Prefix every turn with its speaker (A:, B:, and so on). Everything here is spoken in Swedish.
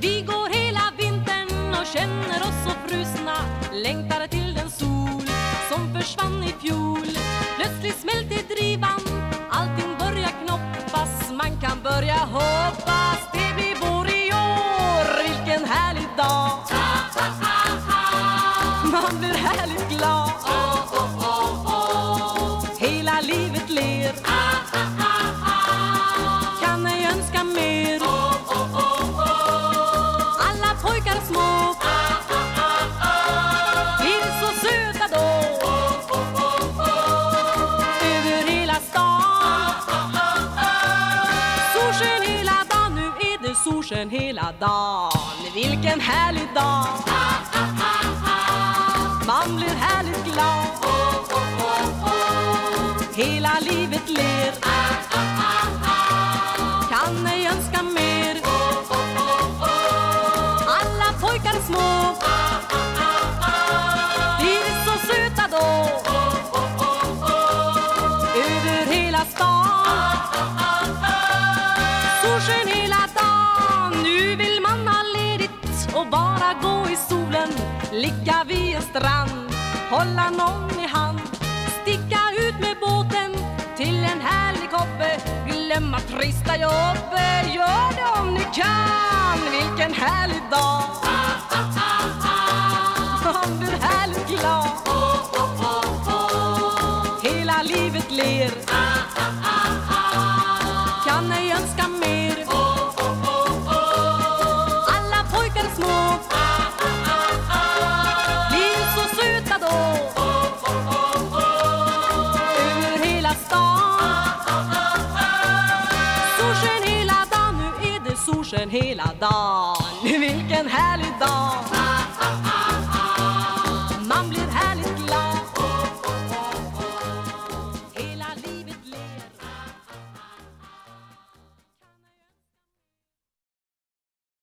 A: Vi går hela vintern och känner oss så frusna Längtar till den sol som försvann i fjol. Plötsligt smälter drivan, allting börjar knoppas Man kan börja hoppas. Det blir vår i år Vilken härlig dag. Man blir härligt glad livet ler. Kan ej önska mer? Alla pojkar små. Blir så söta då. Över hela stan. Solsken hela dagen, nu är det solsken hela dagen. Vilken härlig dag. Man blir härligt glad. Hela livet ler. Kan ej önska mer. Alla pojkar små. Blir så söta då. Över hela stan. Solsken hela dagen. Nu vill man ha ledigt och bara gå i solen. Ligga vid en strand. Hålla någon i hand. Glömma trista jobbet Gör det om ni kan. Vilken härlig dag. Man blir härligt glad. Hela livet ler. Solsken hela dagen, nu är det solsken hela dagen. Vilken härlig dag.